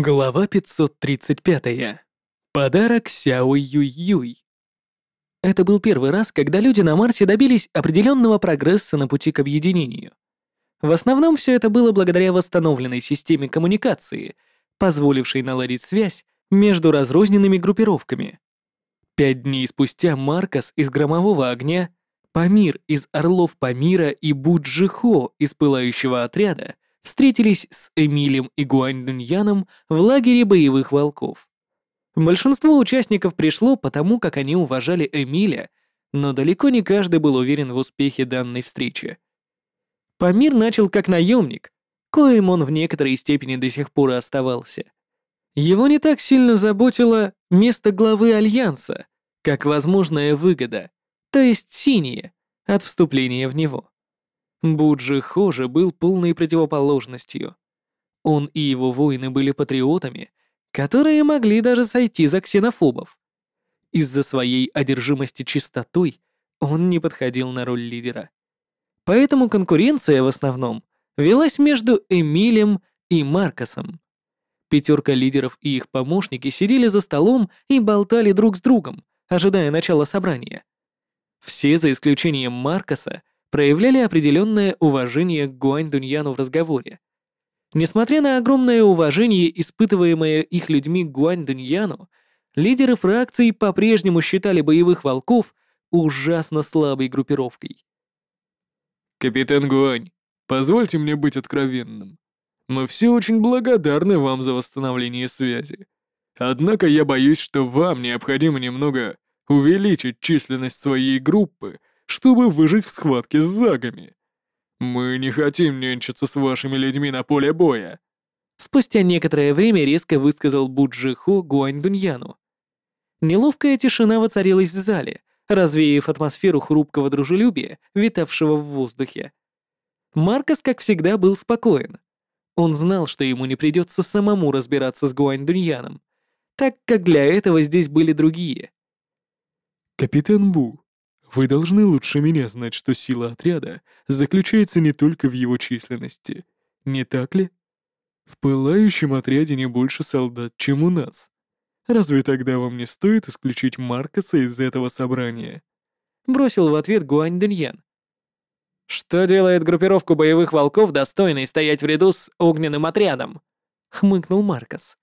Глава 535. Подарок Сяо Юй-Юй. Это был первый раз, когда люди на Марсе добились определенного прогресса на пути к объединению. В основном все это было благодаря восстановленной системе коммуникации, позволившей наладить связь между разрозненными группировками. Пять дней спустя Маркос из Громового огня, Памир из Орлов Памира и Буджихо из Пылающего отряда — встретились с Эмилем и Гуаньдуньяном в лагере боевых волков. Большинство участников пришло потому, как они уважали Эмиля, но далеко не каждый был уверен в успехе данной встречи. Памир начал как наемник, коим он в некоторой степени до сих пор и оставался. Его не так сильно заботило место главы Альянса, как возможная выгода, то есть синие, от вступления в него. Буджи Хожа был полной противоположностью. Он и его воины были патриотами, которые могли даже сойти за ксенофобов. Из-за своей одержимости чистотой он не подходил на роль лидера. Поэтому конкуренция в основном велась между Эмилем и Маркосом. Пятерка лидеров и их помощники сидели за столом и болтали друг с другом, ожидая начала собрания. Все, за исключением Маркоса, проявляли определенное уважение к Гуань Дуньяну в разговоре. Несмотря на огромное уважение, испытываемое их людьми Гуань Дуньяну, лидеры фракций по-прежнему считали боевых волков ужасно слабой группировкой. «Капитан Гуань, позвольте мне быть откровенным. Мы все очень благодарны вам за восстановление связи. Однако я боюсь, что вам необходимо немного увеличить численность своей группы, чтобы выжить в схватке с загами. Мы не хотим нянчиться с вашими людьми на поле боя». Спустя некоторое время резко высказал Буджиху Гуань Дуньяну. Неловкая тишина воцарилась в зале, развеяв атмосферу хрупкого дружелюбия, витавшего в воздухе. Маркос, как всегда, был спокоен. Он знал, что ему не придется самому разбираться с Гуань Дуньяном, так как для этого здесь были другие. «Капитан Бу, вы должны лучше меня знать, что сила отряда заключается не только в его численности, не так ли? В пылающем отряде не больше солдат, чем у нас. Разве тогда вам не стоит исключить Маркоса из этого собрания?» Бросил в ответ Гуань Дэньян. «Что делает группировку боевых волков достойной стоять в ряду с огненным отрядом?» — хмыкнул Маркос.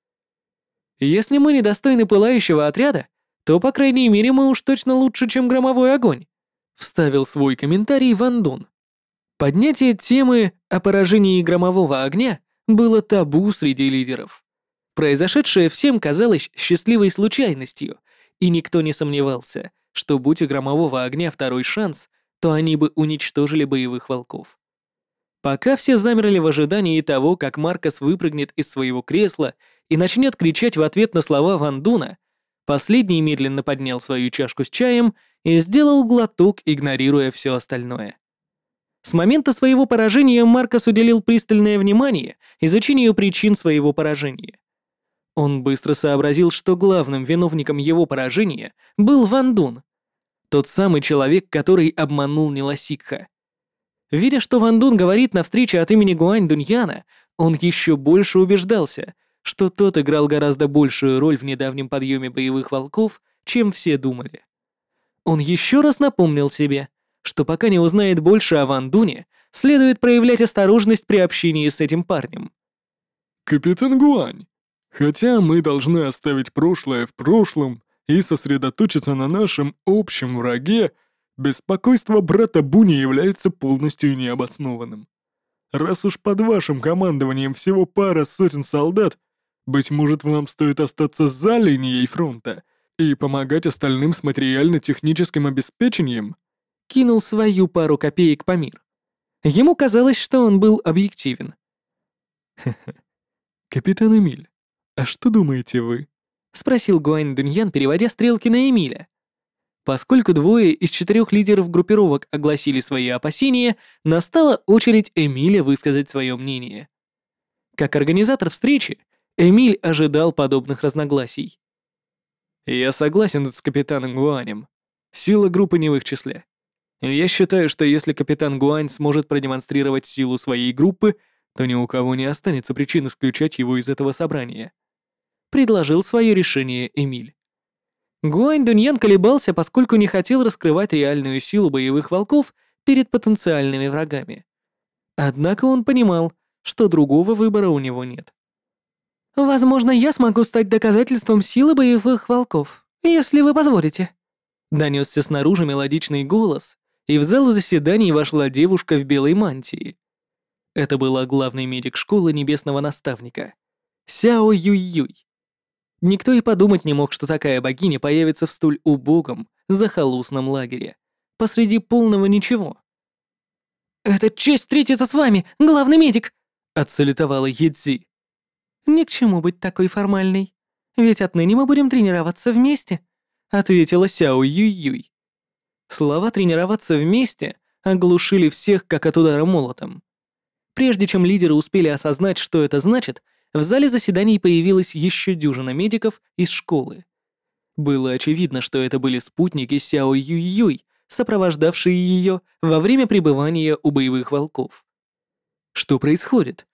«Если мы недостойны пылающего отряда, то, по крайней мере, мы уж точно лучше, чем громовой огонь», — вставил свой комментарий Ван Дун. Поднятие темы о поражении громового огня было табу среди лидеров. Произошедшее всем казалось счастливой случайностью, и никто не сомневался, что будь у громового огня второй шанс, то они бы уничтожили боевых волков. Пока все замерли в ожидании того, как Маркос выпрыгнет из своего кресла и начнет кричать в ответ на слова Ван Дуна, Последний медленно поднял свою чашку с чаем и сделал глоток, игнорируя все остальное. С момента своего поражения Маркос уделил пристальное внимание изучению причин своего поражения. Он быстро сообразил, что главным виновником его поражения был Ван Дун, тот самый человек, который обманул Ниласикха. Видя, что Ван Дун говорит на встрече от имени Гуань Дуньяна, он еще больше убеждался — что тот играл гораздо большую роль в недавнем подъеме боевых волков, чем все думали. Он еще раз напомнил себе, что пока не узнает больше о Ван Дуне, следует проявлять осторожность при общении с этим парнем. «Капитан Гуань, хотя мы должны оставить прошлое в прошлом и сосредоточиться на нашем общем враге, беспокойство брата Буни является полностью необоснованным. Раз уж под вашим командованием всего пара сотен солдат, быть может, вам стоит остаться за линией фронта и помогать остальным с материально-техническим обеспечением?» Кинул свою пару копеек по мир. Ему казалось, что он был объективен. «Хе-хе. Капитан Эмиль, а что думаете вы?» — спросил Гуань Дуньян, переводя стрелки на Эмиля. Поскольку двое из четырех лидеров группировок огласили свои опасения, настала очередь Эмиля высказать свое мнение. Как организатор встречи, Эмиль ожидал подобных разногласий. «Я согласен с капитаном Гуанем. Сила группы не в их числе. Я считаю, что если капитан Гуань сможет продемонстрировать силу своей группы, то ни у кого не останется причин исключать его из этого собрания», предложил свое решение Эмиль. Гуань Дуньян колебался, поскольку не хотел раскрывать реальную силу боевых волков перед потенциальными врагами. Однако он понимал, что другого выбора у него нет. «Возможно, я смогу стать доказательством силы боевых волков, если вы позволите». Донесся снаружи мелодичный голос, и в зал заседаний вошла девушка в белой мантии. Это была главный медик школы небесного наставника, Сяо Юй-Юй. Никто и подумать не мог, что такая богиня появится в столь убогом, захолустном лагере, посреди полного ничего. «Это честь встретиться с вами, главный медик!» — отсалютовала Едзи. «Ни к чему быть такой формальной, ведь отныне мы будем тренироваться вместе», — ответила Сяо Юй-Юй. Слова «тренироваться вместе» оглушили всех, как от удара молотом. Прежде чем лидеры успели осознать, что это значит, в зале заседаний появилась еще дюжина медиков из школы. Было очевидно, что это были спутники Сяо Юй-Юй, сопровождавшие ее во время пребывания у боевых волков. Что происходит?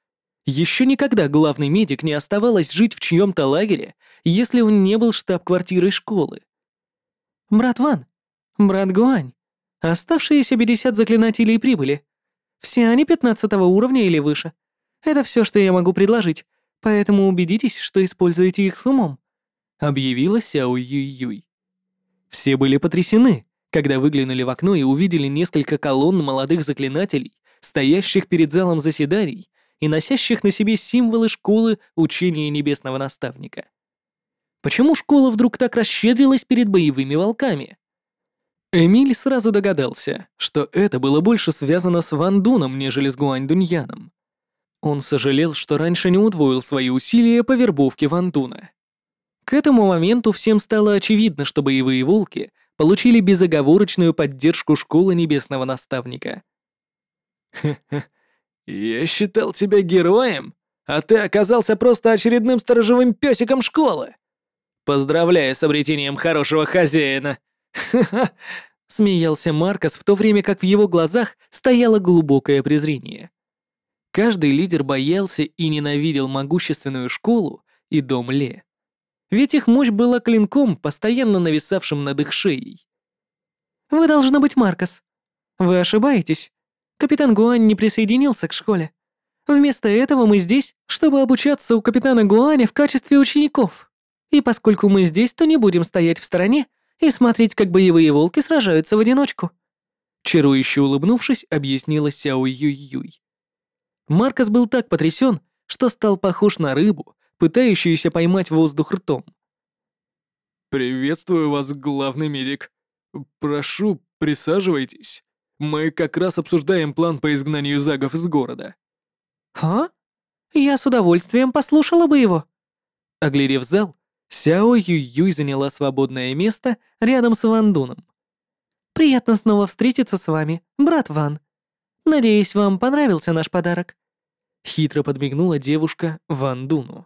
Еще никогда главный медик не оставалось жить в чьем-то лагере, если он не был штаб-квартирой школы. «Брат Ван, брат Гуань, оставшиеся 50 заклинателей прибыли. Все они 15 уровня или выше. Это все, что я могу предложить, поэтому убедитесь, что используете их с умом», — объявила Сяо Юй-Юй. Все были потрясены, когда выглянули в окно и увидели несколько колонн молодых заклинателей, стоящих перед залом заседаний и носящих на себе символы школы учения небесного наставника. Почему школа вдруг так расщедрилась перед боевыми волками? Эмиль сразу догадался, что это было больше связано с Ван Дуном, нежели с Гуань Дуньяном. Он сожалел, что раньше не удвоил свои усилия по вербовке Ван Дуна. К этому моменту всем стало очевидно, что боевые волки получили безоговорочную поддержку школы небесного наставника. «Хе-хе, я считал тебя героем, а ты оказался просто очередным сторожевым песиком школы. Поздравляю с обретением хорошего хозяина!» «Ха-ха!» — смеялся Маркос, в то время как в его глазах стояло глубокое презрение. Каждый лидер боялся и ненавидел могущественную школу и дом Ле. Ведь их мощь была клинком, постоянно нависавшим над их шеей. «Вы должны быть Маркос. Вы ошибаетесь. Капитан Гуань не присоединился к школе. Вместо этого мы здесь, чтобы обучаться у капитана Гуаня в качестве учеников. И поскольку мы здесь, то не будем стоять в стороне и смотреть, как боевые волки сражаются в одиночку». Чарующе улыбнувшись, объяснила Сяо Юй-Юй. Маркос был так потрясен, что стал похож на рыбу, пытающуюся поймать воздух ртом. «Приветствую вас, главный медик. Прошу, присаживайтесь. Мы как раз обсуждаем план по изгнанию загов из города». «А? Я с удовольствием послушала бы его». Оглядев зал, Сяо Юй-Юй заняла свободное место рядом с Вандуном. «Приятно снова встретиться с вами, брат Ван. Надеюсь, вам понравился наш подарок». Хитро подмигнула девушка Ван Дуну.